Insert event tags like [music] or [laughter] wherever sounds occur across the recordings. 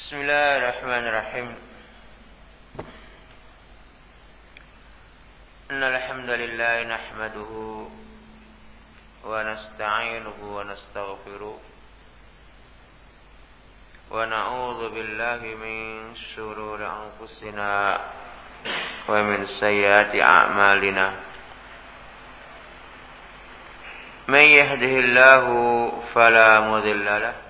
بسم الله الرحمن الرحيم. إن الحمد لله نحمده ونستعينه ونستغفره ونعوذ بالله من شرور أنفسنا ومن سيئات أعمالنا. من يهده الله فلا مضل له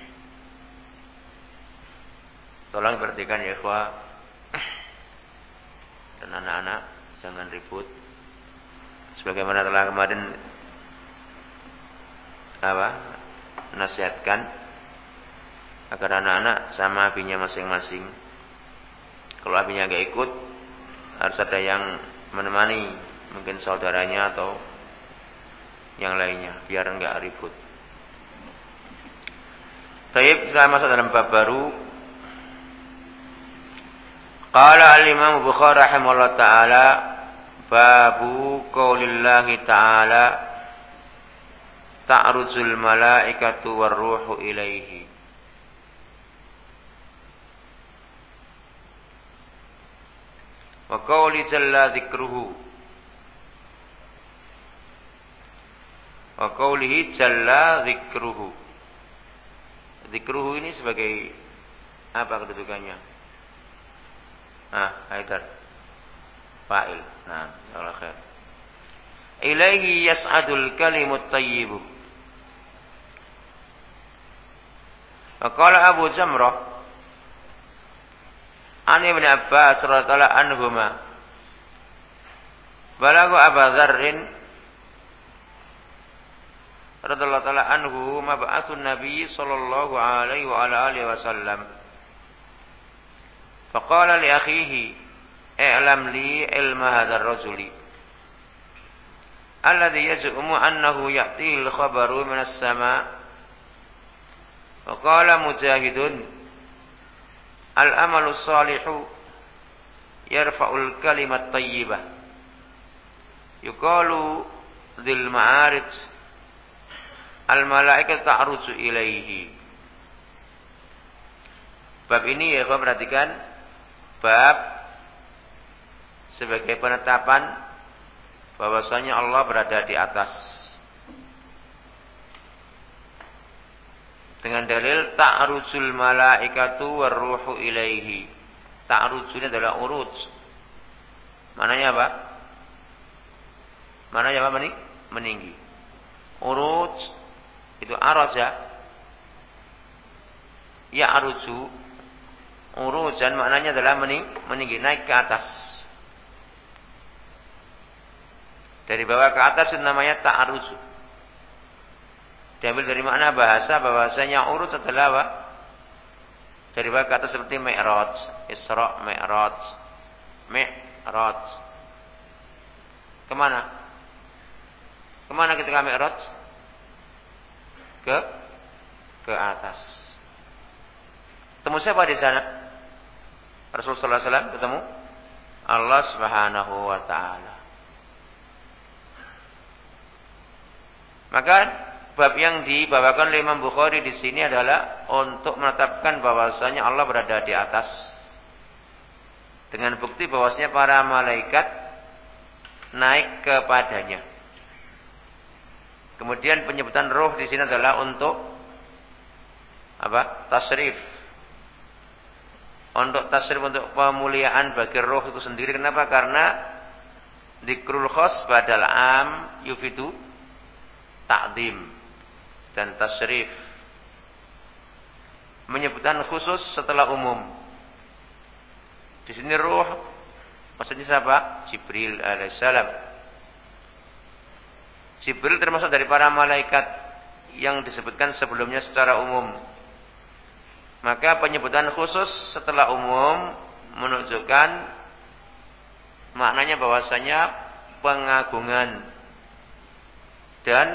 Tolong perhatikan ya ikhwah dan anak-anak jangan ribut. Sebagaimana telah kemarin apa nasihatkan agar anak-anak sama abinya masing-masing. Kalau abinya gak ikut harus ada yang menemani, mungkin saudaranya atau yang lainnya biar enggak ribut. Taib saya masuk dalam bab baru Qala al-Imam Bukhari rahimahullah taala babu qaulillahi taala ta'rujul malaikatu war-ruhu ilaihi. Wa qauli jalla dzikruhu wa qaulihi jalla dzikruhu dzikruhu ini sebagai apa kedudukannya Ah, Haidar. Fa'il. Nah, Allah khair. Ilaihi yas'adul kalimut tayyibu. Faqala Abu Jamrah An Ibn Abbas radhiyallahu anhuma Balagu Abu Dzarrin radhiyallahu taala anhu mab'atsun Nabi sallallahu alaihi wa ala alihi wasallam Faqala li akhihi i'lam li ilma hadzal rajuli alladhi yaz'umu annahu ya'tihi al-khabaru min as-sama' wa qala mujahidun al-amalu salihu yarfa'ul kalimat tayyibah yuqalu dzil ma'arij al-malaikatu ta'ruju ilaihi bab ini ya kau perhatikan bab sebagai penetapan bahwasanya Allah berada di atas. Dengan dalil ta'rujul malaikatu warruhu ilaihi. Ta'rujul adalah uruj. Mananya apa? Mananya apa mening? meninggi? Uruj itu araja. Ya aruju Urujan maknanya adalah mening meninggi, naik ke atas. Dari bawah ke atas itu namanya ta'aruju. Diambil dari makna bahasa bahwasanya urut adalah apa? Dari bawah ke atas seperti mi'raj, Isra, mi'raj, mi'raj. Ke mana? Ke mana ketika mi'raj? Ke ke atas. Temu siapa di sana? Rasulullah SAW ketemu Allah Subhanahu wa taala. Maka bab yang dibawakan oleh Imam Bukhari di sini adalah untuk menetapkan bahwasanya Allah berada di atas dengan bukti bahwasanya para malaikat naik kepadanya. Kemudian penyebutan roh di sini adalah untuk apa? Tasrif untuk tasrif untuk pemuliaan bagi roh itu sendiri. Kenapa? Karena dikrul khos badal am yufidu takdim dan tasrif. Menyebutkan khusus setelah umum. Di sini roh maksudnya siapa? Jibril alaihissalam. Jibril termasuk dari para malaikat yang disebutkan sebelumnya secara umum Maka penyebutan khusus setelah umum menunjukkan maknanya bahwasanya pengagungan dan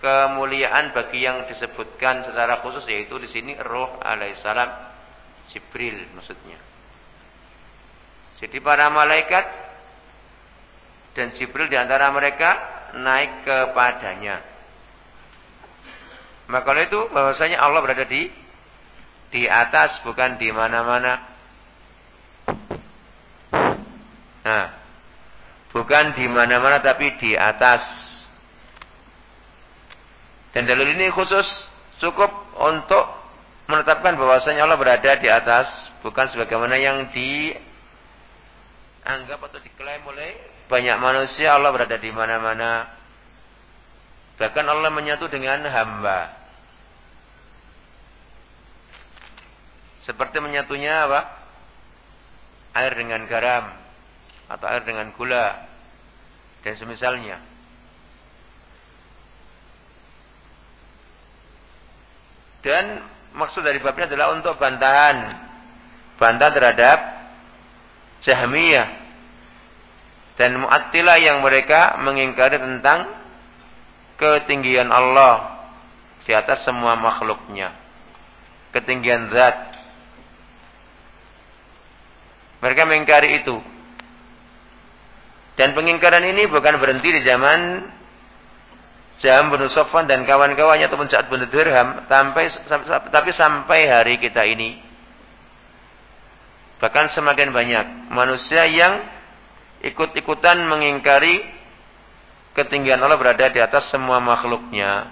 kemuliaan bagi yang disebutkan secara khusus yaitu di sini Roh alaihissalam Jibril maksudnya. Jadi para malaikat dan Jibril di antara mereka naik kepadanya. Maka oleh itu bahwasanya Allah berada di di atas bukan di mana-mana. Nah, bukan di mana-mana tapi di atas. Dan dalil ini khusus cukup untuk menetapkan bahwasanya Allah berada di atas, bukan sebagaimana yang dianggap atau diklaim oleh banyak manusia Allah berada di mana-mana. Bahkan Allah menyatu dengan hamba. Seperti menyatunya apa? Air dengan garam atau air dengan gula dan semisalnya. Dan maksud dari babnya adalah untuk bantahan bantahan terhadap Jahmiyah dan Mu'attilah yang mereka mengingkari tentang ketinggian Allah di atas semua makhluknya. Ketinggian zat. Mereka mengingkari itu. Dan pengingkaran ini bukan berhenti di zaman Jam bin Sofwan dan kawan-kawannya ataupun Sa'ad bin Dirham sampai tapi sampai hari kita ini bahkan semakin banyak manusia yang ikut-ikutan mengingkari ketinggian Allah berada di atas semua makhluknya.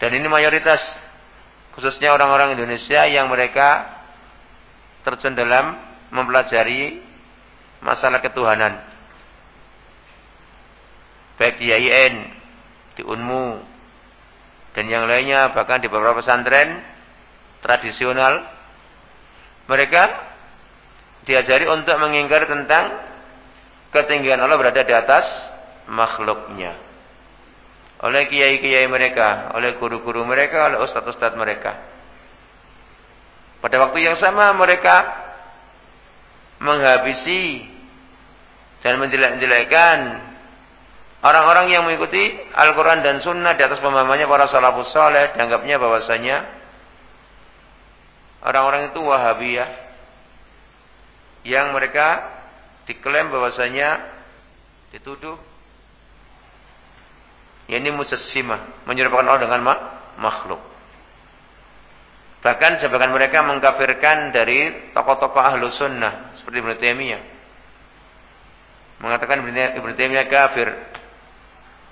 Dan ini mayoritas khususnya orang-orang Indonesia yang mereka terjun dalam mempelajari masalah ketuhanan. Baik di IAIN, di UNMU, dan yang lainnya bahkan di beberapa pesantren tradisional mereka diajari untuk mengingkari tentang ketinggian Allah berada di atas makhluknya. Oleh kiai-kiai mereka, oleh guru-guru mereka, oleh ustadz-ustadz mereka. Pada waktu yang sama mereka menghabisi dan menjelek-jelekkan orang-orang yang mengikuti Al-Quran dan Sunnah di atas pemahamannya para salafus saleh, dianggapnya bahwasanya orang-orang itu Wahabiyah, yang mereka diklaim bahwasanya dituduh ini mujassimah menyerupakan Allah dengan makhluk. Bahkan sebagian mereka mengkafirkan dari tokoh-tokoh ahlu sunnah seperti Ibn Taimiyah. Mengatakan Ibn Taimiyah kafir.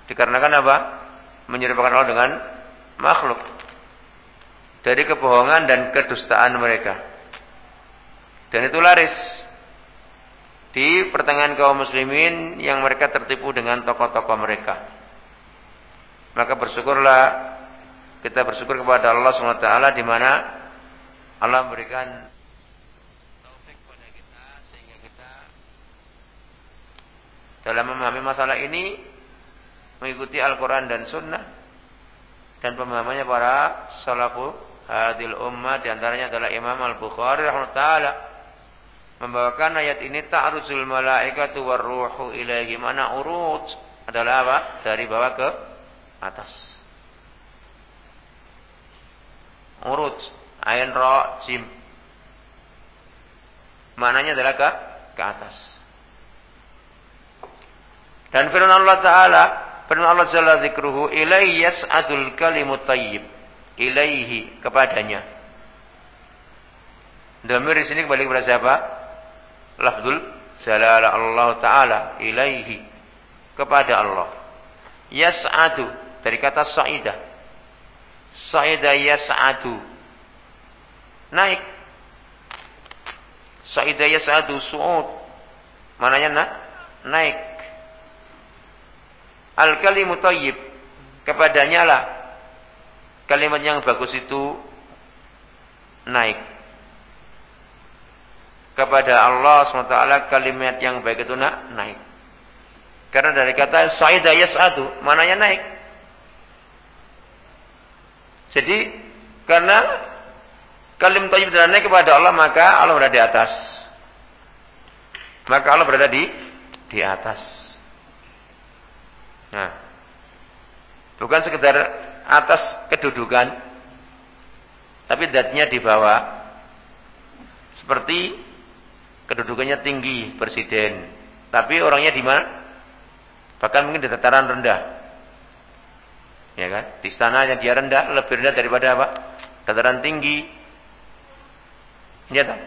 Dikarenakan apa? Menyerupakan Allah dengan makhluk. Dari kebohongan dan kedustaan mereka. Dan itu laris di pertengahan kaum muslimin yang mereka tertipu dengan tokoh-tokoh mereka. Maka bersyukurlah kita bersyukur kepada Allah SWT di mana Allah memberikan taufik kepada kita sehingga kita dalam memahami masalah ini mengikuti Al-Quran dan Sunnah dan pemahamannya para salafu hadil ummah di antaranya adalah Imam Al-Bukhari rahmatullah membawakan ayat ini ta'rujul malaikatu warruhu ilaihi. Mana uruj adalah apa? Dari bawah ke atas. Uruj, ain ra jim. Maknanya adalah ke ke atas. Dan firman Allah Ta'ala, firman Allah Jalla zikruhu, ilaihi yas'adul kalimut tayyib. Ilaihi, kepadanya. Damir di sini kembali kepada siapa? lafzul jalala Allah taala ilaihi kepada Allah. Yas'adu dari kata sa'idah. Sa'idah yas'adu. Naik. Sa'idah yas'adu su'ud. Mananya na? naik. Al-kalimu tayyib. Kepadanya lah. Kalimat yang bagus itu naik kepada Allah SWT kalimat yang baik itu nak naik. Karena dari kata sa'ida yas'adu, mananya naik. Jadi karena kalim thayyib dan kepada Allah maka Allah berada di atas. Maka Allah berada di di atas. Nah, bukan sekedar atas kedudukan, tapi datnya di bawah. Seperti kedudukannya tinggi presiden, tapi orangnya di mana? Bahkan mungkin di dataran rendah. Ya kan? Di istana yang dia rendah, lebih rendah daripada apa? Dataran tinggi. Ya tak?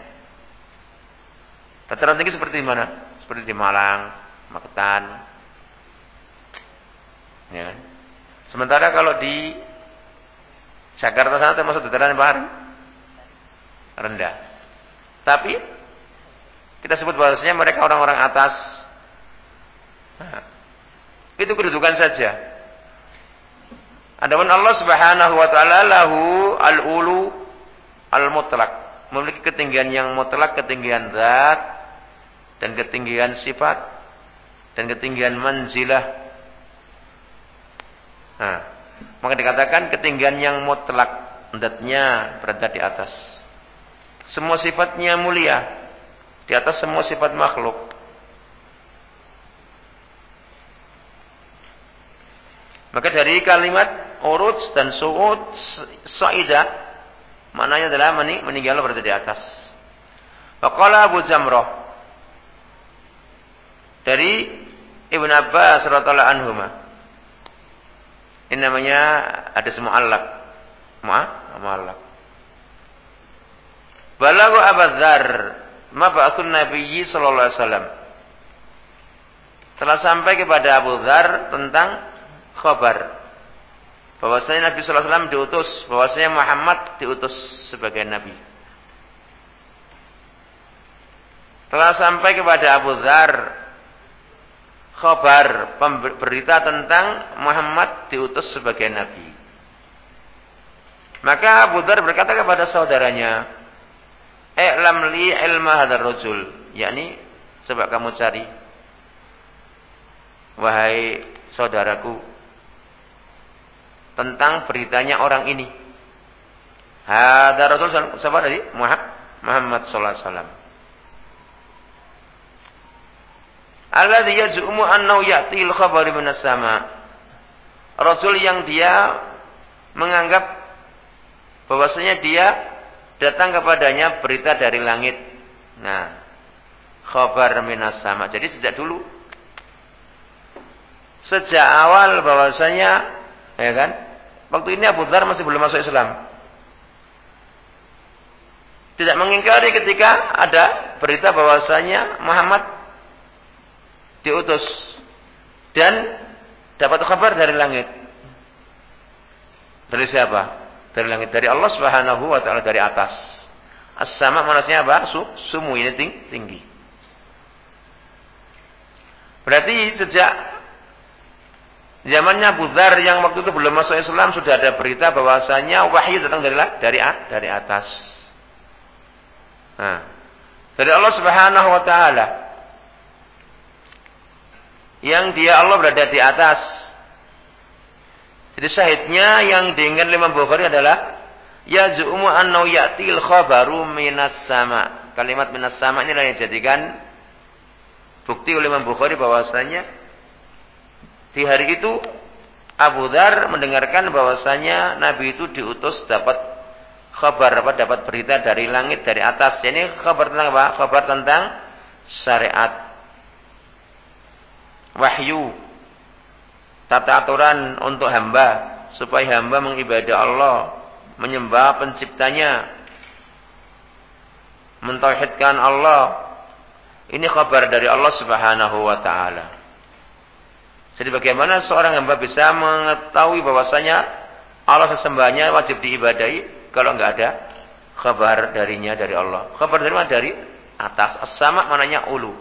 Dataran tinggi seperti mana? Seperti di Malang, Magetan. Ya kan? Sementara kalau di Jakarta sana termasuk dataran yang baru rendah. Tapi kita sebut bahwasanya mereka orang-orang atas. Nah, itu kedudukan saja. Adapun Allah Subhanahu wa taala lahu al-ulu al-mutlak, memiliki ketinggian yang mutlak, ketinggian zat dan ketinggian sifat dan ketinggian manzilah Nah, maka dikatakan ketinggian yang mutlak, datnya berada di atas. Semua sifatnya mulia, di atas semua sifat makhluk. Maka dari kalimat urut dan su'ud sa'idah maknanya adalah meninggal berada di atas. Faqala Abu Zamrah dari Ibn Abbas radhiyallahu anhumah ini namanya ada semua alat. Mu'allaq. Balagu Abadzar ma ba'atsun Nabi sallallahu alaihi wasallam. Telah sampai kepada Abu Dzar tentang khabar bahwasanya Nabi wasallam diutus, bahwasanya Muhammad diutus sebagai nabi. Telah sampai kepada Abu Dzar khabar berita tentang Muhammad diutus sebagai nabi. Maka Abu Dhar berkata kepada saudaranya, "I'lam li ilma hadzal rajul." yakni coba kamu cari wahai saudaraku tentang beritanya orang ini. Hadzal rasul siapa tadi? Muhammad sallallahu alaihi wasallam. Alladhi yaz'umu annahu ya'til khabari minas sama. Rasul yang dia menganggap bahwasanya dia datang kepadanya berita dari langit. Nah, khabar minas sama. Jadi sejak dulu sejak awal bahwasanya ya kan? Waktu ini Abu Dhar masih belum masuk Islam. Tidak mengingkari ketika ada berita bahwasanya Muhammad diutus dan dapat kabar dari langit. Dari siapa? Dari langit dari Allah Subhanahu wa taala dari atas. As-sama maksudnya apa? Su, sumu ini tinggi. Berarti sejak zamannya Abu yang waktu itu belum masuk Islam sudah ada berita bahwasanya wahyu datang dari dari dari atas. Nah, dari Allah Subhanahu wa taala yang dia Allah berada di atas. Jadi syahidnya yang diingat Imam Bukhari adalah ya zu'umu annau ya'til khabaru minas sama. Kalimat minas sama ini yang dijadikan bukti oleh Imam Bukhari bahwasanya di hari itu Abu Dhar mendengarkan bahwasanya Nabi itu diutus dapat kabar apa dapat berita dari langit dari atas. Ini kabar tentang apa? Kabar tentang syariat wahyu tata aturan untuk hamba supaya hamba mengibadah Allah menyembah penciptanya mentauhidkan Allah ini kabar dari Allah Subhanahu wa taala jadi bagaimana seorang hamba bisa mengetahui bahwasanya Allah sesembahnya wajib diibadahi kalau enggak ada kabar darinya dari Allah kabar dari mana dari atas as-sama mananya ulu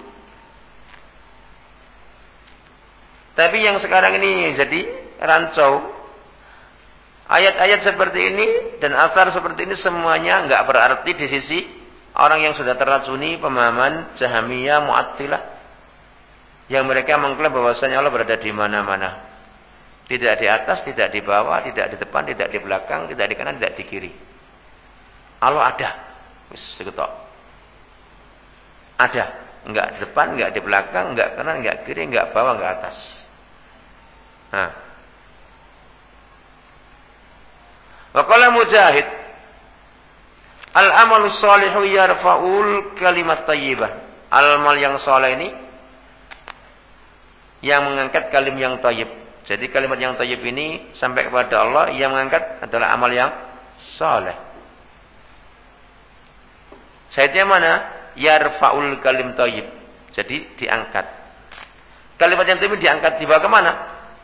Tapi yang sekarang ini jadi rancau. Ayat-ayat seperti ini dan asar seperti ini semuanya enggak berarti di sisi orang yang sudah teracuni pemahaman Jahamiyah Mu'attilah. Yang mereka mengklaim bahwasanya Allah berada di mana-mana. Tidak di atas, tidak di bawah, tidak di depan, tidak di belakang, tidak di kanan, tidak di kiri. Allah ada. Wis Ada. Enggak di depan, enggak di belakang, enggak kanan, enggak kiri, enggak bawah, enggak atas. Nah. Wa Mujahid Al-amalu salihu yarfa'ul kalimat tayyibah. Al-amal yang saleh ini yang mengangkat kalim yang tayyib. Jadi kalimat yang tayyib ini sampai kepada Allah yang mengangkat adalah amal yang saleh. Sayyidnya mana? Yarfa'ul kalim tayyib. Jadi diangkat. Kalimat yang tayyib diangkat dibawa ke mana?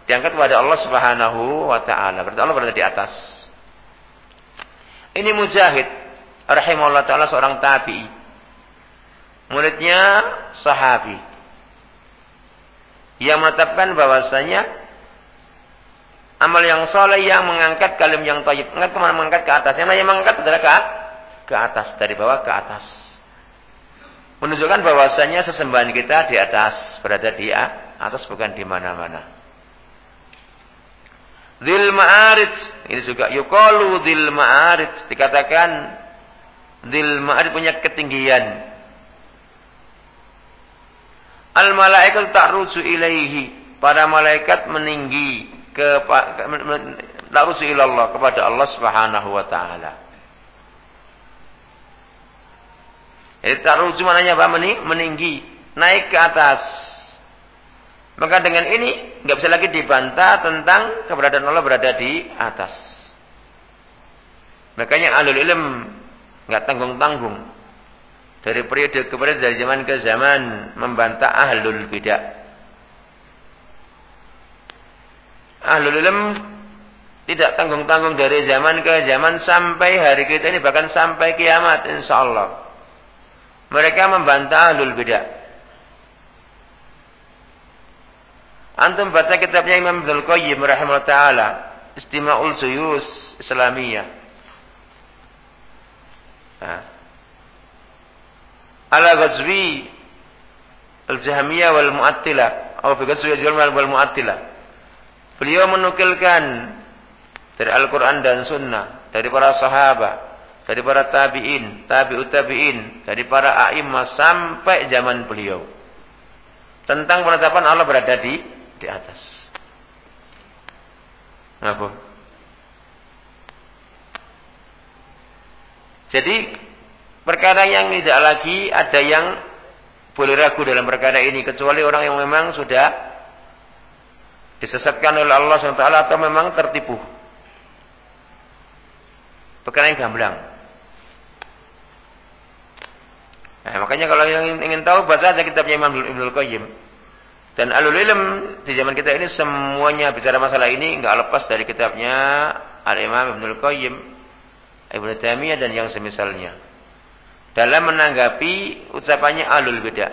Diangkat kepada Allah Subhanahu wa taala. Berarti Allah berada di atas. Ini Mujahid rahimahullah taala seorang tabi'i. Muridnya sahabi. Yang menetapkan bahwasanya amal yang soleh yang mengangkat kalim yang tayyib. Mengangkat ke mana? Mengangkat ke atas. Yang namanya mengangkat adalah ke, ke atas. Dari bawah ke atas. Menunjukkan bahwasanya sesembahan kita di atas. Berada di atas bukan di mana-mana. Dil ma'arij. Ini juga yukalu dil ma'arij. Dikatakan dil ma'arij punya ketinggian. Al malaikat ta'ruju ilaihi. Para malaikat meninggi ke ta'ruju ilallah kepada Allah Subhanahu wa taala. Jadi ta'ruju mananya apa? Meninggi, naik ke atas. Maka dengan ini nggak bisa lagi dibantah tentang keberadaan Allah berada di atas. Makanya alul ilm nggak tanggung-tanggung dari periode ke periode dari zaman ke zaman membantah ahlul bidah. Ahlul ilm tidak tanggung-tanggung dari zaman ke zaman sampai hari kita ini bahkan sampai kiamat insya Allah. Mereka membantah ahlul bidah. Antum baca kitabnya Imam Ibnu Qayyim rahimahullah taala, Istima'ul Suyus Islamiyah. Nah. Ala Ghazwi Al-Jahmiyah wal Mu'attilah atau fi Ghazwi Al wal Mu'attilah. Beliau menukilkan dari Al-Qur'an dan Sunnah, dari para sahabat, dari para tabi'in, tabi'ut tabi'in, dari para a'imah sampai zaman beliau. Tentang penetapan Allah berada di di atas. Apa? Jadi perkara yang tidak lagi ada yang boleh ragu dalam perkara ini kecuali orang yang memang sudah disesatkan oleh Allah SWT atau memang tertipu. Perkara yang gamblang. Nah, makanya kalau yang ingin tahu baca aja kitabnya Imam Ibnu Qayyim. Dan alul ilm di zaman kita ini semuanya bicara masalah ini enggak lepas dari kitabnya Al-Imam Ibnu Qayyim, Ibnu Taimiyah dan yang semisalnya. Dalam menanggapi ucapannya alul bidah.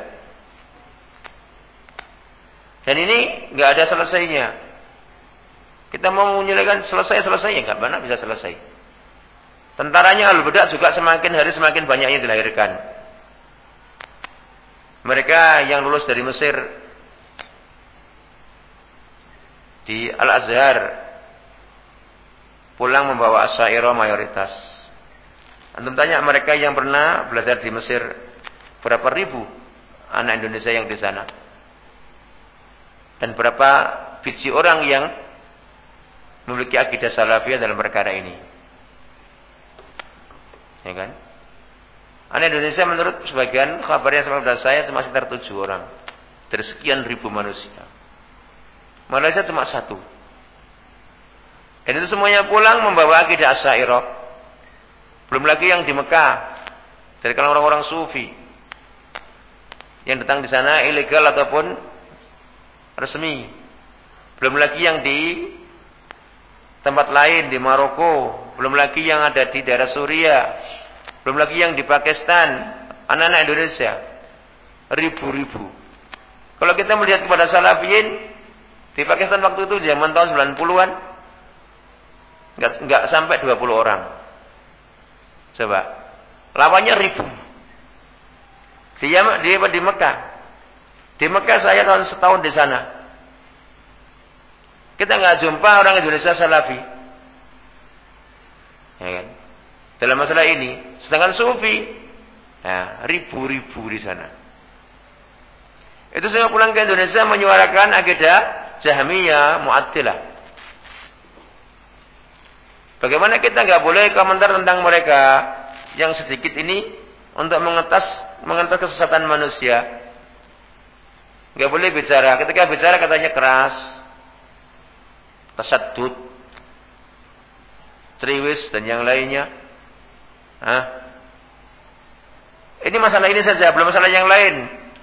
Dan ini enggak ada selesainya. Kita mau menyelesaikan selesai-selesai ya enggak benar bisa selesai. Tentaranya alul bidah juga semakin hari semakin banyak yang dilahirkan. Mereka yang lulus dari Mesir di Al-Azhar pulang membawa asyairah mayoritas. Antum tanya mereka yang pernah belajar di Mesir berapa ribu anak Indonesia yang di sana. Dan berapa biji orang yang memiliki akidah salafiyah dalam perkara ini. Ya kan? Anak Indonesia menurut sebagian kabar yang sama saya cuma sekitar tujuh orang. Dari sekian ribu manusia. Malaysia cuma satu. Dan itu semuanya pulang membawa akidah asyairah. Belum lagi yang di Mekah. Dari kalangan orang-orang sufi. Yang datang di sana ilegal ataupun resmi. Belum lagi yang di tempat lain di Maroko. Belum lagi yang ada di daerah Suria. Belum lagi yang di Pakistan. Anak-anak Indonesia. Ribu-ribu. Kalau kita melihat kepada salafiyin, di Pakistan waktu itu zaman tahun 90-an enggak enggak sampai 20 orang. Coba. Lawannya ribu. Dia di, di Mekah. Di Mekah saya tahun setahun di sana. Kita nggak jumpa orang Indonesia salafi. Ya kan? Dalam masalah ini, sedangkan sufi ya, ribu-ribu di sana. Itu saya pulang ke Indonesia menyuarakan akidah Jahmiyah Mu'attilah. Bagaimana kita nggak boleh komentar tentang mereka yang sedikit ini untuk mengetas mengetas kesesatan manusia. Nggak boleh bicara. Ketika bicara katanya keras, tasaddud, triwis dan yang lainnya. Hah? Ini masalah ini saja, belum masalah yang lain.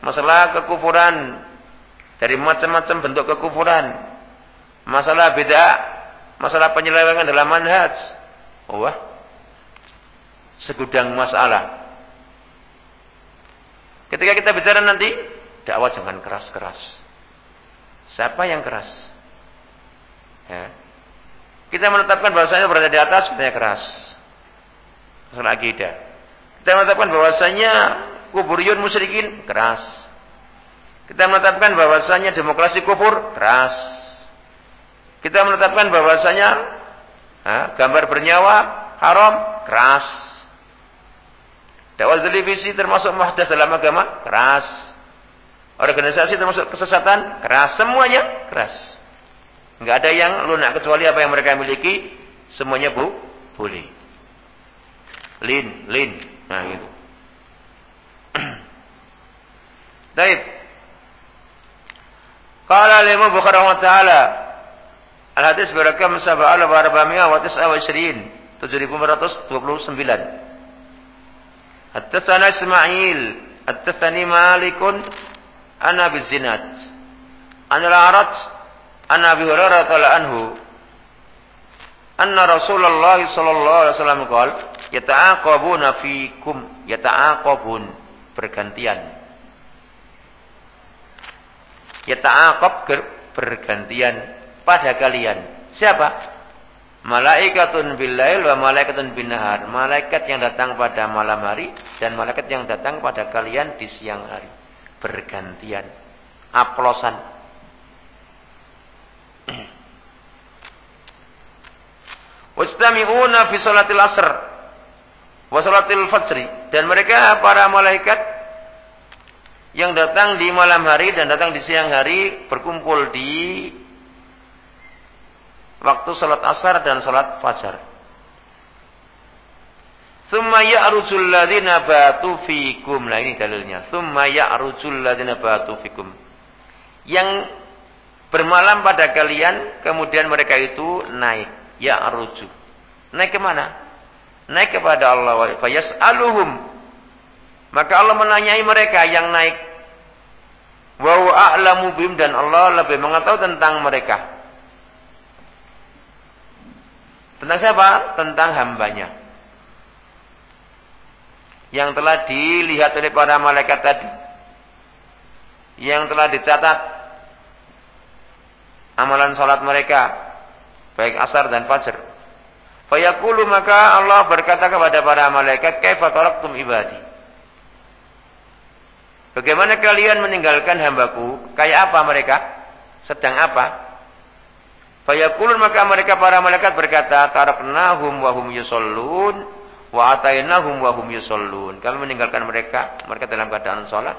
Masalah kekufuran dari macam-macam bentuk kekufuran. Masalah beda masalah penyelewengan dalam manhaj. Wah, segudang masalah. Ketika kita bicara nanti, dakwah jangan keras-keras. Siapa yang keras? Ya. Kita menetapkan bahwasanya berada di atas, kita keras. Masalah akidah. Kita menetapkan bahwasanya kuburiyun musyrikin, keras. Kita menetapkan bahwasanya demokrasi kufur, keras. Kita menetapkan bahwasanya ha, gambar bernyawa haram, keras. Dakwah televisi termasuk muhdas dalam agama, keras. Organisasi termasuk kesesatan, keras. Semuanya keras. Enggak ada yang lunak kecuali apa yang mereka miliki, semuanya bu, boleh. Lin, lin. Nah, gitu. [clears throat] Baik. Qala Imam Bukhari wa ta'ala Al-hadis berakam sab'ala wa arba'mi'a wa tis'a wa isyirin. 7429. Hattasana Ismail. Hattasani Malikun. Ana bizinat. Ana al-arat. Ana Abi Hurairah anhu. Anna Rasulullah sallallahu alaihi wasallam qol, yata'aqabuna fikum, yata'aqabun bergantian. Yata'aqab bergantian pada kalian. Siapa? Malaikatun billail wa malaikatun bin nahar. Malaikat yang datang pada malam hari dan malaikat yang datang pada kalian di siang hari. Bergantian. Aplosan. [clears throat] Wajtami'una fi salatil asr wa salatil fajri dan mereka para malaikat yang datang di malam hari dan datang di siang hari berkumpul di waktu salat asar dan salat fajar. Thumma ya'rujul ladzina batu fikum. Nah ini dalilnya. Thumma ya'rujul ladzina batu fikum. Yang bermalam pada kalian, kemudian mereka itu naik. Ya'ruju. Naik ke mana? Naik kepada Allah. Fayas'aluhum. Maka Allah menanyai mereka yang naik. Wa a'lamu bim dan Allah lebih mengetahui tentang mereka. Tentang siapa? Tentang hambanya. Yang telah dilihat oleh para malaikat tadi. Yang telah dicatat. Amalan sholat mereka. Baik asar dan fajar. Fayaqulu maka Allah berkata kepada para malaikat. Kaifa taraktum ibadi. Bagaimana kalian meninggalkan hambaku? Kayak apa mereka? Sedang apa? Fayakulun maka mereka para malaikat berkata, taraknahum wa hum yusallun wa atainahum wa hum yusallun. Kami meninggalkan mereka, mereka dalam keadaan salat.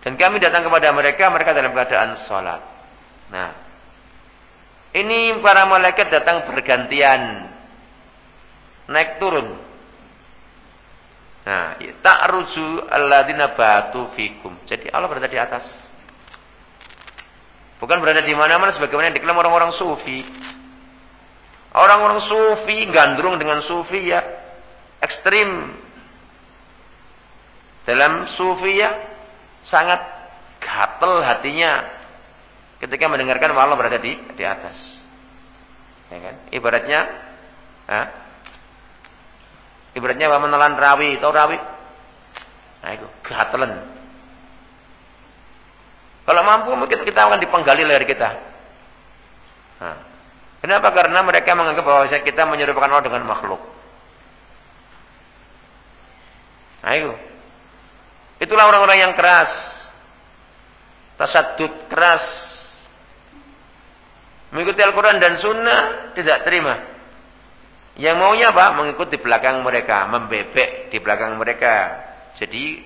Dan kami datang kepada mereka, mereka dalam keadaan salat. Nah, ini para malaikat datang bergantian. Naik turun. Nah, ta'ruju alladzina batu fikum. Jadi Allah berada di atas. Bukan berada di mana-mana sebagaimana yang diklaim orang-orang sufi. Orang-orang sufi gandrung dengan sufi ya ekstrim. Dalam sufi ya sangat gatel hatinya ketika mendengarkan Allah berada di di atas. Ya kan? Ibaratnya ha? Ibaratnya apa menelan rawi, tahu rawi? Nah itu gatelan. Kalau mampu mungkin kita akan dipenggali leher kita. Nah. Kenapa? Karena mereka menganggap bahwa kita menyerupakan Allah dengan makhluk. Nah itu. Itulah orang-orang yang keras. Tasadud keras. Mengikuti Al-Quran dan Sunnah tidak terima. Yang maunya apa? Mengikuti belakang mereka, membebek di belakang mereka. Jadi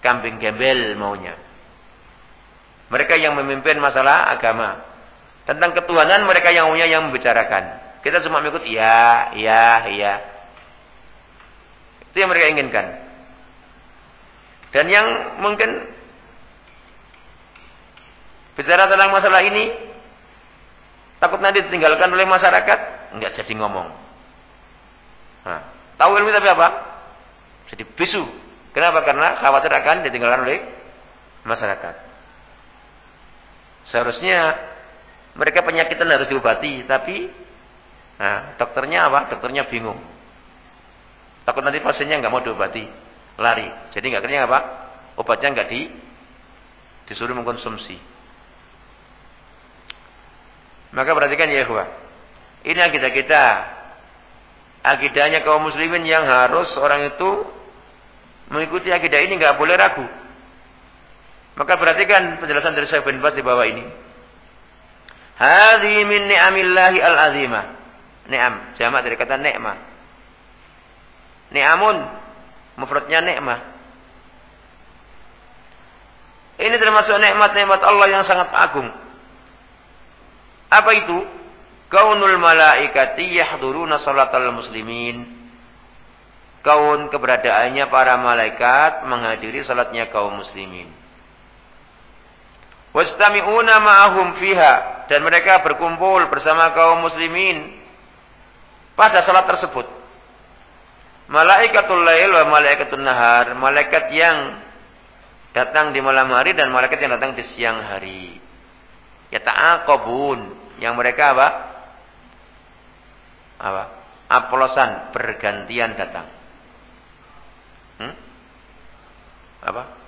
kambing gembel maunya. Mereka yang memimpin masalah agama. Tentang ketuhanan mereka yang maunya yang membicarakan. Kita cuma mengikuti ya, ya, ya. Itu yang mereka inginkan. Dan yang mungkin bicara tentang masalah ini takut nanti ditinggalkan oleh masyarakat, enggak jadi ngomong. Nah, tahu ilmu tapi apa? Jadi bisu. Kenapa? Karena khawatir akan ditinggalkan oleh masyarakat. Seharusnya mereka penyakitan harus diobati, tapi nah, dokternya apa? Dokternya bingung. Takut nanti pasiennya nggak mau diobati, lari. Jadi nggak kerja apa? Obatnya nggak di disuruh mengkonsumsi. Maka perhatikan ya, Ini akidah kita akidahnya kaum muslimin yang harus orang itu mengikuti akidah ini nggak boleh ragu. Maka perhatikan penjelasan dari Syekh bin Baz di bawah ini. Hadhi min ni'amillahi al-azimah. Ni'am, jamak dari kata ni'mah. Ni'amun, mufradnya ni'mah. Ini termasuk nikmat-nikmat Allah yang sangat agung. Apa itu? Kaunul malaikati yahduruna salatal muslimin. Kaun keberadaannya para malaikat menghadiri salatnya kaum muslimin. Wastami'una ma'ahum fiha. Dan mereka berkumpul bersama kaum muslimin pada salat tersebut. Malaikatul lail wa malaikatul nahar. Malaikat yang datang di malam hari dan malaikat yang datang di siang hari. Ya ta'aqabun. Yang mereka apa? apa? Aplosan bergantian datang. Hmm? Apa?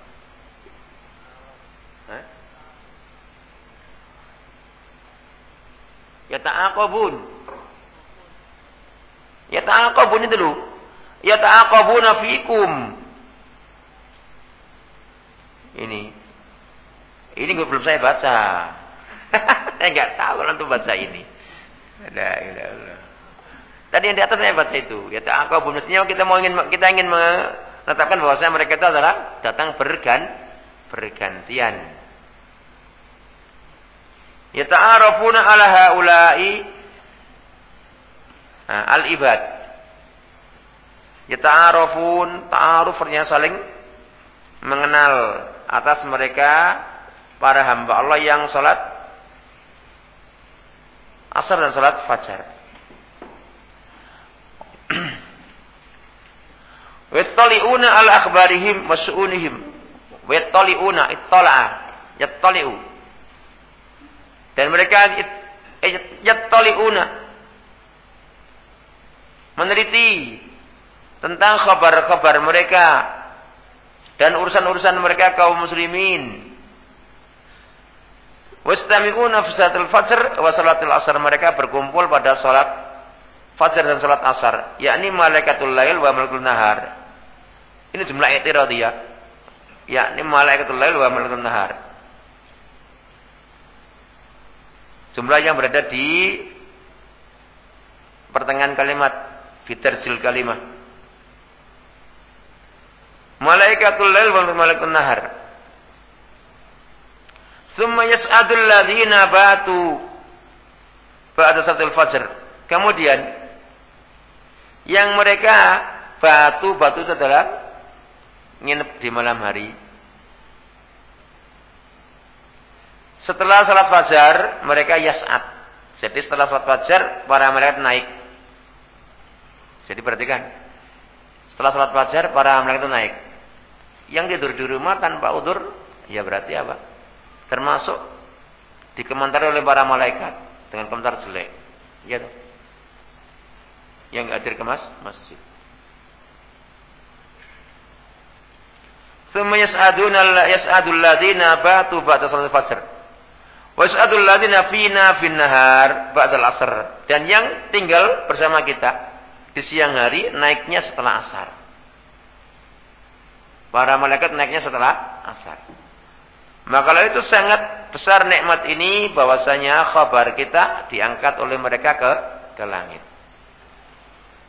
Ya ta'aqabun. Ya ta'aqabun itu dulu. Ya ta'aqabuna fikum. Ini. Ini gue belum saya baca. [laughs] saya nggak tahu kalau baca ini. Ada, ada, ada. Tadi yang di atas saya baca itu. Ya ta'aqab mestinya kita mau ingin kita ingin menetapkan bahwasanya mereka itu adalah datang bergan bergantian. Ya ta'arafuna ala haula'i al-ibad. Ya ta'arafun, ta'aruf artinya saling mengenal atas mereka para hamba Allah yang salat asar dan salat fajar. [clears throat] Wettali'una al akhbarihim wa su'unihim. Wettali'una ittala'a yattali'u. Dan mereka yattali'una meneliti tentang kabar-kabar mereka dan urusan-urusan mereka kaum muslimin. Wastami'una fi salatil fajr wa salatil asar mereka berkumpul pada salat Fajar dan salat asar, yakni malaikatul lail wa malaikatul nahar. Ini jumlah i'tiradiyah. Yakni malaikatul lail wa malaikatul nahar. Jumlah yang berada di pertengahan kalimat, fitarsil kalimat. Malaikatul lail wa malaikatul nahar. Summa yas'adul ladzina batu ba'da salatul fajr. Kemudian yang mereka batu-batu itu adalah nginep di malam hari. Setelah salat fajar, mereka yas'at. Jadi setelah salat fajar, para malaikat naik. Jadi perhatikan. Setelah salat fajar, para malaikat itu naik. Yang tidur di rumah tanpa udur, ya berarti apa? Termasuk dikomentari oleh para malaikat dengan komentar jelek. Ya toh yang hadir ke mas masjid. Thumma yas'aduna yas'adul ladina batu ba'da salat fajr. Wa yas'adul ladina fina fin nahar ba'da asr. Dan yang tinggal bersama kita di siang hari naiknya setelah asar. Para malaikat naiknya setelah asar. Maka kalau itu sangat besar nikmat ini bahwasanya kabar kita diangkat oleh mereka ke ke langit.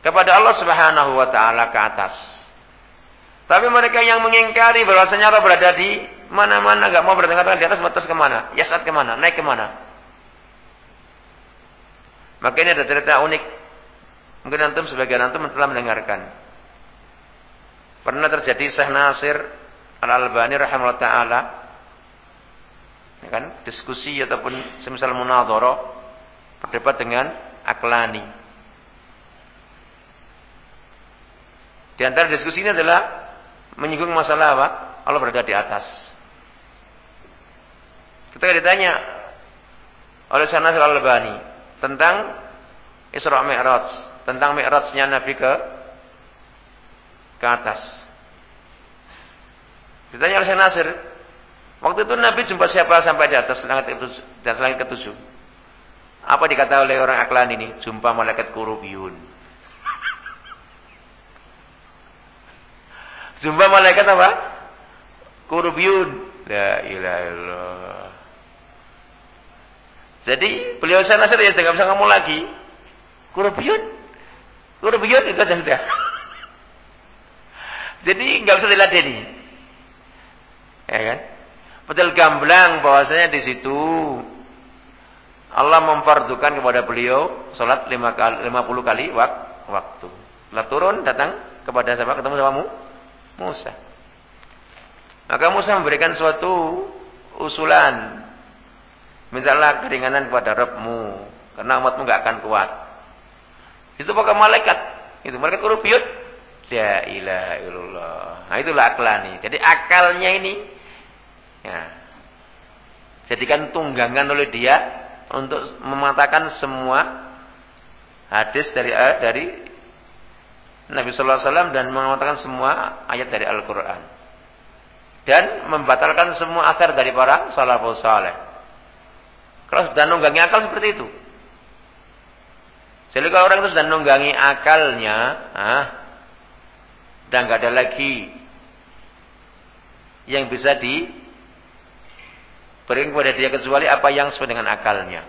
Kepada Allah Subhanahu wa taala ke atas. Tapi mereka yang mengingkari bahwasanya Allah berada di mana-mana, enggak mau berada di atas, batas ke mana? Yasat ke mana? Naik ke mana? Maka ini ada cerita unik. Mungkin antum sebagian antum telah mendengarkan. Pernah terjadi Syekh Nasir Al-Albani rahimahullah taala ya kan diskusi ataupun semisal munadhara berdebat dengan Aklani. Di antara diskusi ini adalah menyinggung masalah apa? Allah berada di atas. Kita ditanya oleh Nasir Al-Albani tentang Isra Mi'raj, tentang Mi'rajnya Nabi ke ke atas. Ditanya oleh Syekh Nasir, waktu itu Nabi jumpa siapa sampai di atas langit ketujuh, di atas langit ketujuh? Apa dikata oleh orang aklan ini? Jumpa malaikat kurubiyun. Jumpa malaikat apa? Kurubiyun. La ilaha illallah. Jadi beliau Syekh Nasir ya sudah bisa ngomong lagi. Kurubiyun. Kurubiyun itu aja sudah. [laughs] Jadi nggak usah diladeni. Ya kan? Betul gamblang bahwasanya di situ Allah memfardukan kepada beliau salat 5 kali 50 kali wak, waktu. Lalu turun datang kepada siapa? Ketemu sama Musa. Maka Musa memberikan suatu usulan. Mintalah keringanan kepada Rabbmu karena umatmu nggak akan kuat. Itu pakai malaikat. Itu malaikat urubiyut La ilaha illallah. Nah itulah aklani. Jadi akalnya ini ya, jadikan tunggangan oleh dia untuk mematakan semua hadis dari eh, dari Nabi Sallallahu Alaihi Wasallam dan mengatakan semua ayat dari Al-Quran dan membatalkan semua akar dari para salafus saleh. Kalau sudah nunggangi akal seperti itu. Jadi kalau orang itu sudah nunggangi akalnya, ah, dan nggak ada lagi yang bisa diberikan kepada dia kecuali apa yang sesuai dengan akalnya.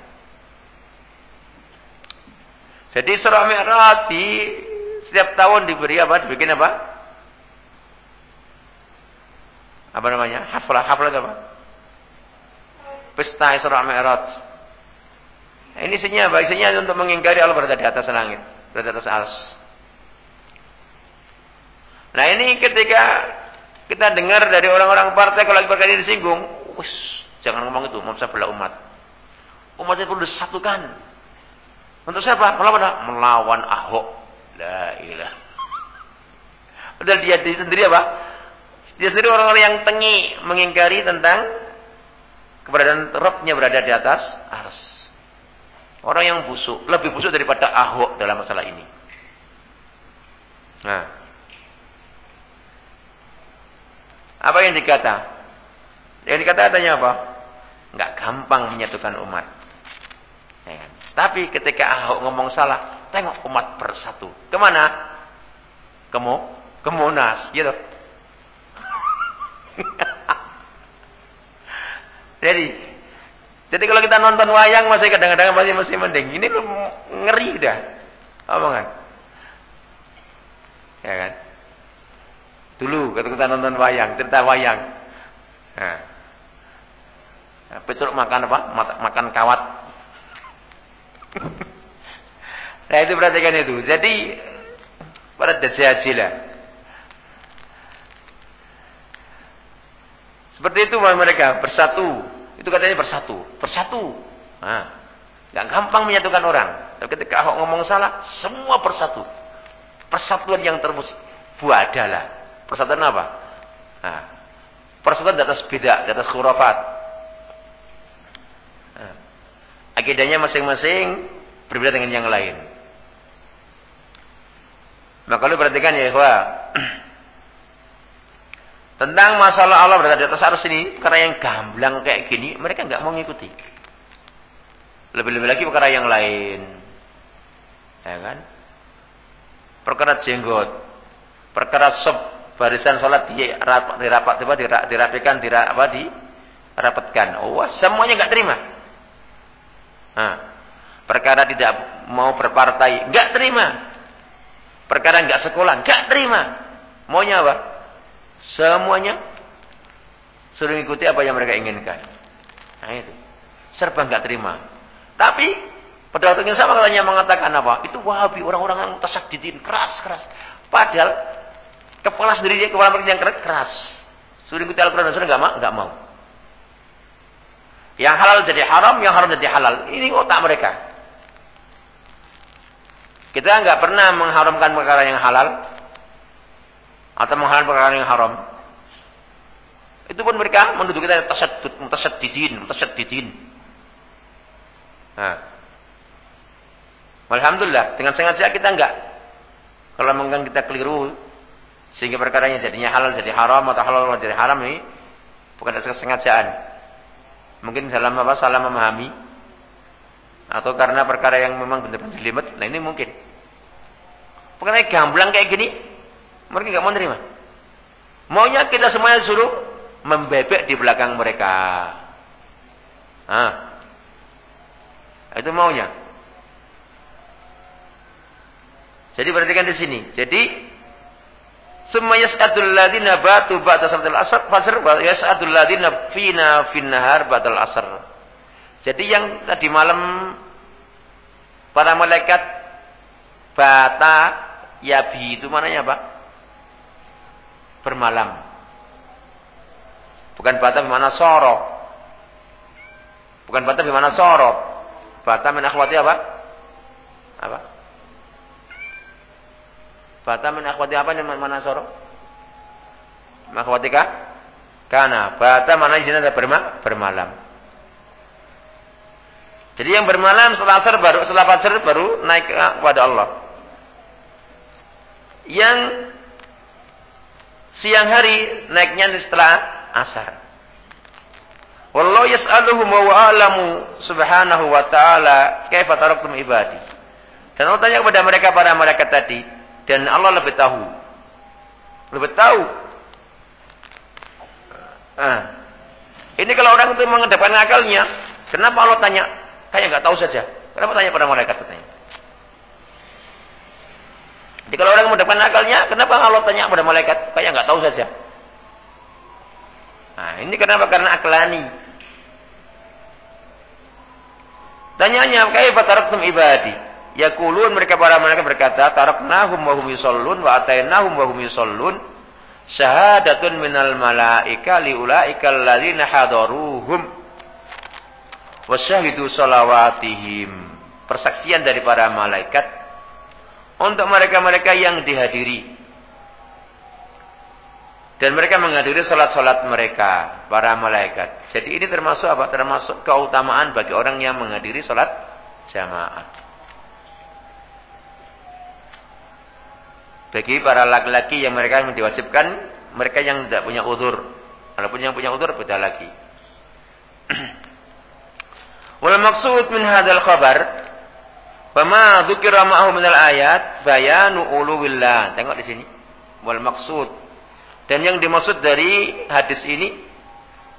Jadi surah Mi'raj setiap tahun diberi apa? Dibikin apa? Apa namanya? Haflah, haflah apa? Pesta Isra Mi'raj. Ini isinya apa? Isinya untuk mengingkari Allah berada di atas langit, berada di atas alas. Nah ini ketika kita dengar dari orang-orang partai kalau lagi perkara disinggung, wis jangan ngomong itu, mau belah umat. Umat itu perlu disatukan. Untuk siapa? Melawan Melawan Ahok. La ilah. Padahal dia sendiri apa? Dia sendiri orang-orang yang tengi mengingkari tentang keberadaan Robnya berada di atas ars. Orang yang busuk, lebih busuk daripada Ahok dalam masalah ini. Nah, Apa yang dikata? Yang dikata katanya apa? Enggak gampang menyatukan umat. Ya. Kan? Tapi ketika Ahok ngomong salah, tengok umat bersatu. Ke mana? Kemu, ke Monas, gitu. [laughs] jadi, jadi kalau kita nonton wayang masih kadang-kadang masih masih mending. Ini lu ngeri dah. Omongan. Ya kan? Dulu ketika kita nonton wayang, cerita wayang. Nah. Petruk makan apa? Makan kawat. [laughs] nah itu perhatikan itu. Jadi pada dajajilah. Seperti itu mereka bersatu. Itu katanya bersatu, bersatu. Nah, gampang menyatukan orang. Tapi ketika Ahok ngomong salah, semua bersatu. Persatuan yang terus buadalah. Persatuan apa? Nah, persatuan di atas beda, di atas khurafat. Nah, akidahnya masing-masing berbeda dengan yang lain. Maka lu perhatikan ya, bahwa [clears throat] tentang masalah Allah berada di atas arus ini, perkara yang gamblang kayak gini, mereka nggak mau ngikuti. Lebih-lebih lagi perkara yang lain. Ya kan? Perkara jenggot, perkara sop, barisan sholat di rapat, dirapat, apa, dirapikan, dira, apa, di rapatkan. Oh, semuanya nggak terima. Nah, perkara tidak mau berpartai, nggak terima. Perkara nggak sekolah, nggak terima. Maunya apa? Semuanya suruh ikuti apa yang mereka inginkan. Nah itu. Serba nggak terima. Tapi pada waktu yang sama katanya mengatakan apa? Itu wahabi, orang-orang yang tasyadidin, keras-keras. Padahal kepala sendiri dia, kepala mereka yang keras, keras. Suruh ikuti Al-Quran dan Sunnah nggak mau. Yang halal jadi haram, yang haram jadi halal. Ini otak mereka. Kita nggak pernah mengharamkan perkara yang halal atau menghalalkan perkara yang haram. Itu pun mereka menuduh kita tasaddud, mutasaddidin, mutasaddidin. Nah. Alhamdulillah, dengan sengaja kita enggak. Kalau mungkin kita keliru, sehingga perkaranya jadinya halal jadi haram atau halal jadi haram ini bukan ada kesengajaan. Mungkin dalam apa salah memahami atau karena perkara yang memang benar-benar jelimet, nah ini mungkin. Bukan gamblang kayak gini, mereka nggak mau nerima. Maunya kita semuanya suruh membebek di belakang mereka. Ah. Itu maunya. Jadi perhatikan di sini. Jadi semua yas'adul ladina batu ba'da salatil asr fajr wa yas'adul ladina fina fin nahar ba'dal asr. Jadi yang tadi malam para malaikat bata yabi itu mananya apa? Bermalam. Bukan bata bimana soro. Bukan bata bimana soro. Bata min akhwati apa? Apa? Bata min akhwati apa yang mana soro? Akhwatika? Karena bata mana ada berma, bermalam. Jadi yang bermalam setelah asar baru setelah fajar baru naik kepada Allah. Yang siang hari naiknya setelah asar. Wallahu yas'aluhu wa alamu subhanahu wa ta'ala kaifa taraktum ibadi. Dan Allah tanya kepada mereka para malaikat tadi dan Allah lebih tahu. Lebih tahu. Ah. Ini kalau orang itu mengedepankan akalnya, kenapa Allah tanya? Kayak nggak tahu saja. Kenapa tanya pada malaikat katanya? Jadi kalau orang mengedepankan akalnya, kenapa Allah tanya kepada malaikat? Kayak nggak tahu saja. Nah, ini kenapa? Karena aklani. Tanyanya, kaifa taraktum ibadi? Yaqulun mereka para mereka berkata, taraknahum wa hum yusallun wa atainahum wa hum yusallun. Syahadatun minal malaika liulaika alladziina hadaruhum wa syahidu salawatihim. Persaksian dari para malaikat untuk mereka-mereka yang dihadiri dan mereka menghadiri sholat-sholat mereka, para malaikat. Jadi ini termasuk apa? Termasuk keutamaan bagi orang yang menghadiri sholat jamaah. Bagi para laki-laki yang mereka yang diwajibkan, mereka yang tidak punya udur. Walaupun yang punya udur, beda lagi. [clears throat] Wal maksud min hadal khabar Fama dzukira ma'ahu minal ayat bayanu uluwillah. Tengok di sini. Wal maksud dan yang dimaksud dari hadis ini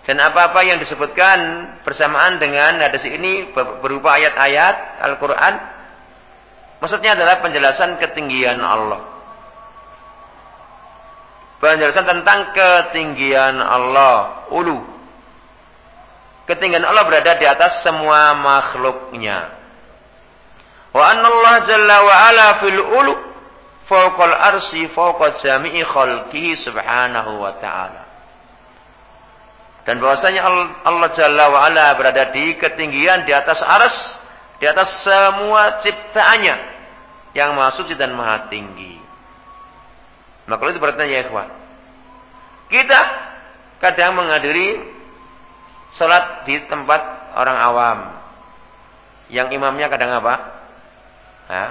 dan apa-apa yang disebutkan bersamaan dengan hadis ini berupa ayat-ayat Al-Quran. Maksudnya adalah penjelasan ketinggian Allah. Penjelasan tentang ketinggian Allah. Ulu. Ketinggian Allah berada di atas semua makhluknya. Wa anna Allah jalla wa ala fil ulu fawqal arsi fawqa jami'i khalqihi subhanahu wa ta'ala. Dan bahwasanya Allah Jalla wa ala berada di ketinggian di atas aras, di atas semua ciptaannya yang maha suci dan maha tinggi. Maka itu berarti ya ikhwan. Kita kadang menghadiri salat di tempat orang awam. Yang imamnya kadang apa? Ha?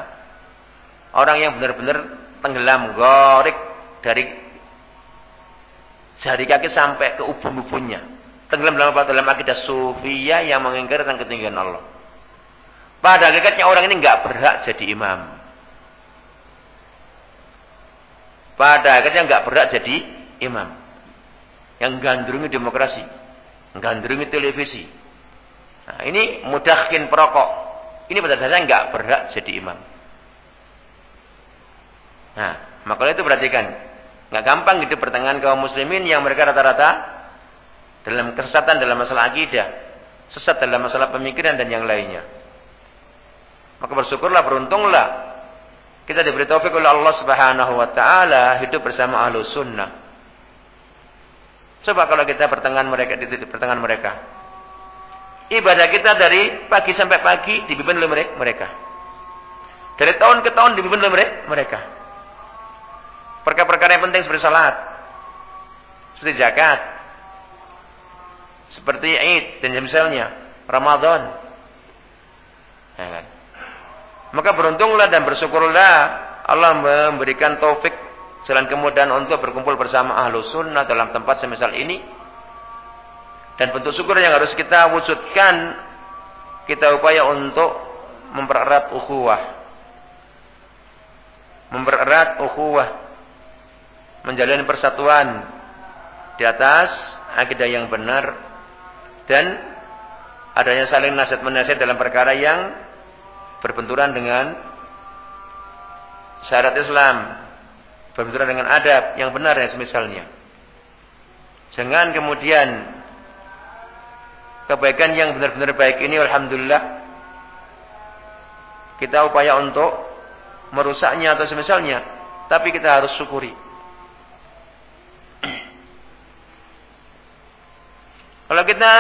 Orang yang benar-benar tenggelam, gorik dari jari kaki sampai ke ubun-ubunnya. Tenggelam dalam apa? Dalam akidah sufiyah yang mengingkari tentang ketinggian Allah. Pada hakikatnya orang ini nggak berhak jadi imam. Pada hakikatnya nggak berhak jadi imam. Yang gandrungi demokrasi. gandrungi televisi. Nah, ini mudahkin perokok. Ini pada dasarnya nggak berhak jadi imam. Nah, maka itu perhatikan. Nggak gampang gitu pertengahan kaum muslimin yang mereka rata-rata dalam kesesatan dalam masalah akidah, sesat dalam masalah pemikiran dan yang lainnya. Maka bersyukurlah, beruntunglah kita diberi taufik oleh Allah Subhanahu wa taala hidup bersama ahlu sunnah. Coba kalau kita pertengahan mereka di pertengahan mereka. Ibadah kita dari pagi sampai pagi dipimpin oleh mereka. Dari tahun ke tahun dipimpin oleh mereka. Perkara-perkara yang penting seperti salat, seperti zakat, seperti Id dan misalnya Ramadan. Ya kan? Maka beruntunglah dan bersyukurlah Allah memberikan taufik jalan kemudahan untuk berkumpul bersama ahlu sunnah dalam tempat semisal ini. Dan bentuk syukur yang harus kita wujudkan, kita upaya untuk mempererat ukhuwah. Mempererat ukhuwah. Menjalin persatuan di atas akidah yang benar dan adanya saling nasihat menasihat dalam perkara yang berbenturan dengan syarat Islam berbenturan dengan adab yang benar ya semisalnya. Jangan kemudian kebaikan yang benar-benar baik ini alhamdulillah kita upaya untuk merusaknya atau semisalnya, tapi kita harus syukuri. [clears throat] Kalau kita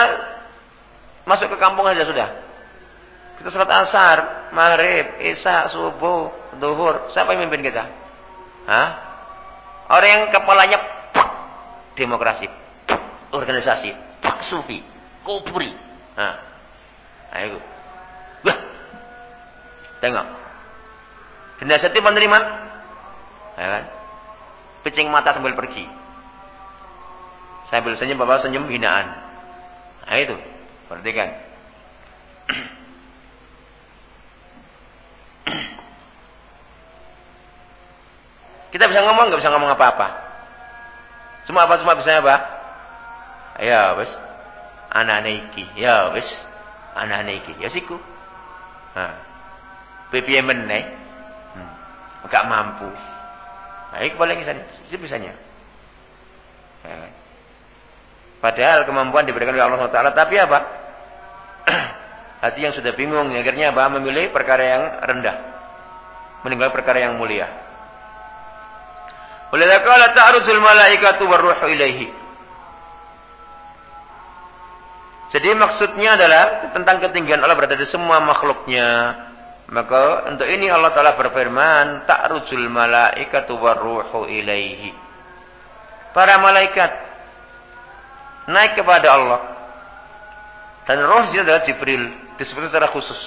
masuk ke kampung aja sudah. Kita sholat asar, maghrib, isya, subuh, duhur. Siapa yang mimpin kita? Hah? Orang yang kepalanya demokrasi, organisasi, sufi, kupuri. Nah, ayo. Wah. Tengok. Dinasati menerima. Ya kan? Picing mata sambil pergi. Sambil senyum bapak senyum hinaan. Nah itu. Perhatikan. Kita bisa ngomong, nggak bisa ngomong apa-apa. Cuma apa? Cuma bisa apa? Ya, wes. Anak iki. Ya, wes. Anak iki. Ya siku. Nah. BPM meneh. Hmm. Enggak mampu. Nah, boleh sana. Itu bisanya. Ya. Padahal kemampuan diberikan oleh Allah Taala, tapi apa? [clears throat] Hati yang sudah bingung, akhirnya apa? Memilih perkara yang rendah, meninggal perkara yang mulia. Oleh kala ta'rujul malaikatu warruhu ilaihi. Jadi maksudnya adalah tentang ketinggian Allah berada di semua makhluknya. Maka untuk ini Allah Ta'ala berfirman, Ta'rujul malaikatu warruhu ilaihi. Para malaikat naik kepada Allah. Dan roh adalah Jibril. Disebut secara khusus.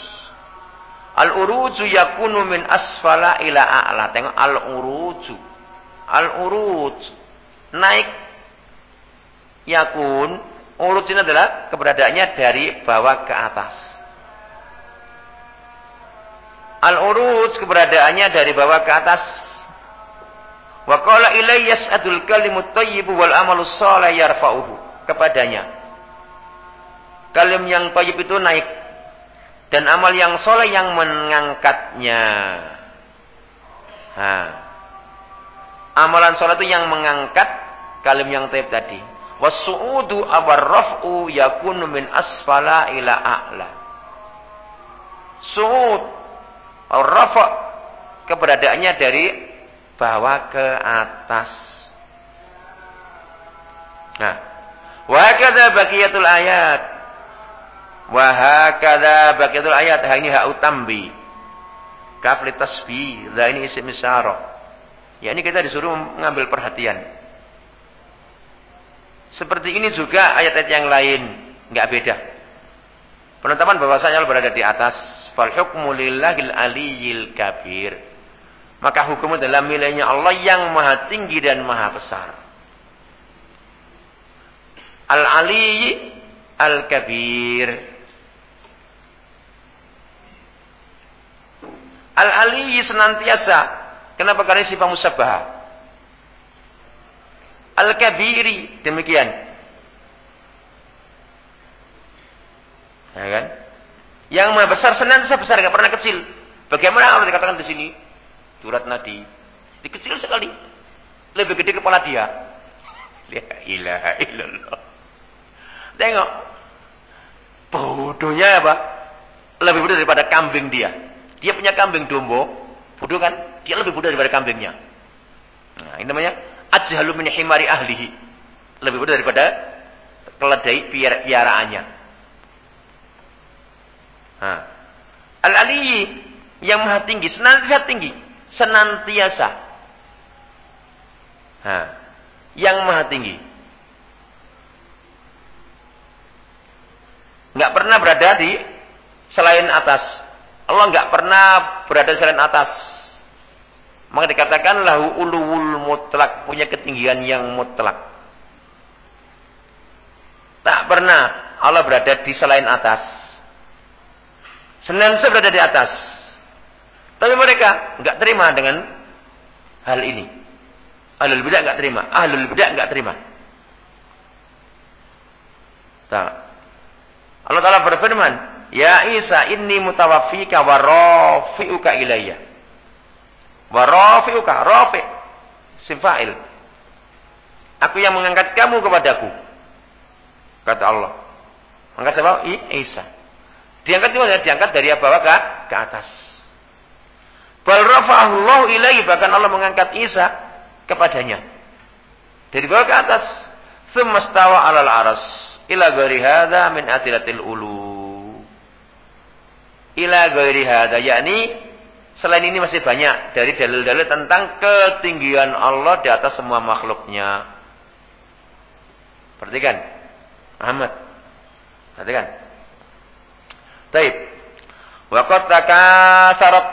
Al-uruju yakunu min asfala ila a'la. Tengok al-uruju Al-uruj. Naik. Yakun. Uruj ini adalah keberadaannya dari bawah ke atas. Al-uruj keberadaannya dari bawah ke atas. Wa qala ilayya yas'adul kalimut thayyibu wal amalus shalih yarfa'uhu. Kepadanya. Kalim yang thayyib itu naik dan amal yang soleh yang mengangkatnya. Nah, Amalan sholat itu yang mengangkat kalim yang taib tadi. Wasu'udu abarraf'u yakunu min asfala ila a'la. Su'ud. Rafa' keberadaannya dari bawah ke atas. Nah. Wahakadha bakiyatul ayat. Wahakadha bakiyatul ayat. Ini hak utambi. Kafli tasbih. Ini isim isyarah. Ya ini kita disuruh mengambil perhatian. Seperti ini juga ayat-ayat yang lain, nggak beda. Penetapan bahwasanya Allah berada di atas. Fal hukmu lillahil aliyil kabir. Maka hukum adalah miliknya Allah yang maha tinggi dan maha besar. Al-Ali al-kabir. Al-Ali senantiasa Kenapa? Karena sifat musabbah. Al-kabiri demikian. Ya kan? Yang maha besar senantiasa besar, nggak pernah kecil. Bagaimana Allah dikatakan di sini? Surat nadi. Di kecil sekali. Lebih gede kepala dia. [laughs] Ya ilaha illallah. Tengok. Bodohnya apa? Lebih bodoh daripada kambing dia. Dia punya kambing dombo. Bodoh kan? Dia lebih bodoh daripada kambingnya. Nah, ini namanya ajhalu min himari ahlihi. Lebih bodoh daripada keledai piaraannya. Nah. Al-Ali yang maha tinggi, senantiasa tinggi, senantiasa. Nah. Yang maha tinggi. Nggak pernah berada di selain atas. Allah nggak pernah berada di selain atas. Maka dikatakan lahu uluwul mutlak. Punya ketinggian yang mutlak. Tak pernah Allah berada di selain atas. Senantiasa berada di atas. Tapi mereka nggak terima dengan hal ini. Ahlul bidah nggak terima. Ahlul bidah nggak terima. Tak. Allah Taala berfirman, Ya Isa inni mutawaffika wa rafi'uka ilayya. Wa rafi'uka, rafi' simfa'il. Aku yang mengangkat kamu kepadaku. Kata Allah. Angkat siapa? Isa. Diangkat itu diangkat dari bawah ke, ke atas. Bal rafa'ahullahu ilaihi bahkan Allah mengangkat Isa kepadanya. Dari bawah ke atas. Semastawa alal aras. Ila ghairi hadha min atilatil ulu. Ila ghairi hadha. Yakni Selain ini masih banyak dari dalil-dalil tentang ketinggian Allah di atas semua makhluknya. Perhatikan. Ahmad. Perhatikan. Taib. Waqat takasarat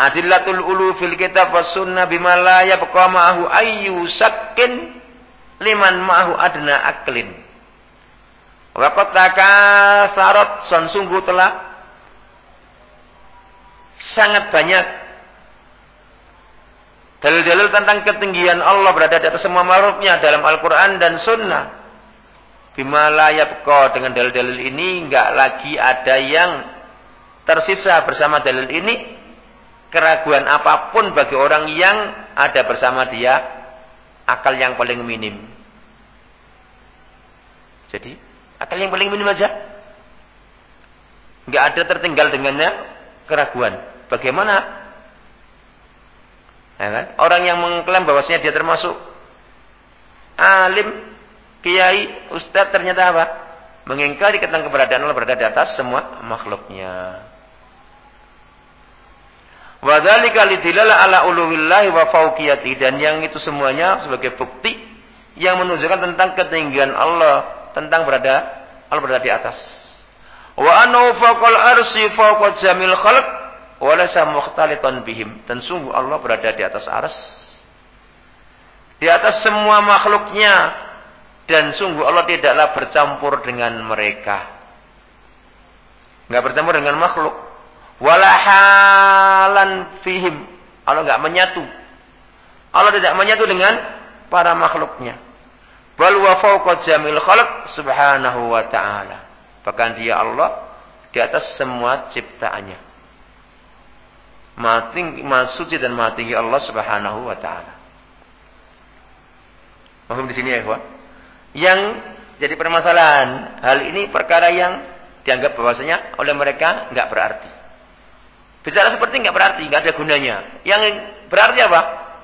adillatul ulu fil kitab was sunnah bima la yabqa ma'ahu ayyu liman ma'ahu adna aklin. Waqat takasarat son sungguh telah sangat banyak dalil-dalil tentang ketinggian Allah berada di atas semua makhluknya dalam Al-Quran dan Sunnah. Bimala dengan dalil-dalil ini enggak lagi ada yang tersisa bersama dalil ini keraguan apa pun bagi orang yang ada bersama dia akal yang paling minim. Jadi akal yang paling minim aja enggak ada tertinggal dengannya keraguan. Bagaimana? Ya kan? Orang yang mengklaim bahwasanya dia termasuk alim, kiai, ustadz ternyata apa? Mengingkari tentang keberadaan Allah berada di atas semua makhluknya. Wadzalika lidilala ala uluwillahi wa fauqiyati dan yang itu semuanya sebagai bukti yang menunjukkan tentang ketinggian Allah, tentang berada Allah berada di atas. Wa fawqal arsy fawqa jamil khalq Walasa mukhtalitan bihim. Dan sungguh Allah berada di atas aras. Di atas semua makhluknya. Dan sungguh Allah tidaklah bercampur dengan mereka. Enggak bercampur dengan makhluk. Walahalan fihim. Allah enggak menyatu. Allah tidak menyatu dengan para makhluknya. Bal jamil khalq subhanahu wa ta'ala. Bahkan dia Allah di atas semua ciptaannya. Maha suci dan maha tinggi Allah Subhanahu wa taala. Paham di sini ya, ikhwan? Yang jadi permasalahan, hal ini perkara yang dianggap bahwasanya oleh mereka enggak berarti. Bicara seperti enggak berarti, enggak ada gunanya. Yang berarti apa?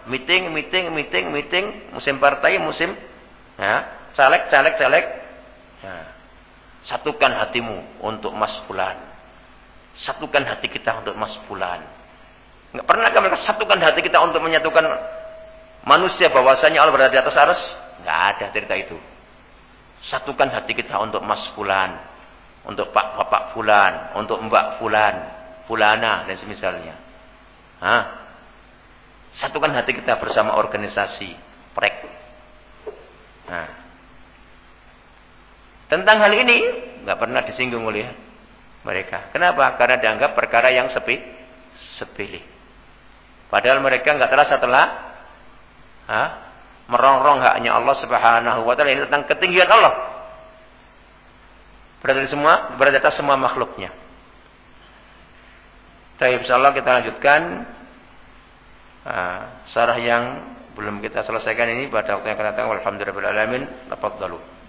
Meeting, meeting, meeting, meeting, musim partai, musim ya, caleg, caleg, caleg. Ya. Satukan hatimu untuk Mas Fulan. Satukan hati kita untuk Mas Fulan Enggak pernahkah mereka satukan hati kita untuk menyatukan manusia bahwasanya Allah berada di atas aras? Enggak ada cerita itu. Satukan hati kita untuk Mas Fulan, untuk Pak Bapak Fulan, untuk Mbak Fulan, Fulana dan semisalnya. Hah? Satukan hati kita bersama organisasi prek. Nah. Tentang hal ini enggak pernah disinggung oleh mereka. Kenapa? Karena dianggap perkara yang sepi sepele. Padahal mereka nggak terasa telah ha, merongrong haknya Allah Subhanahu wa taala ini tentang ketinggian Allah. Berarti semua berada atas semua makhluknya. Baik, insyaallah kita lanjutkan sarah yang belum kita selesaikan ini pada waktu yang akan datang. Alhamdulillah alamin. Tafadhalu.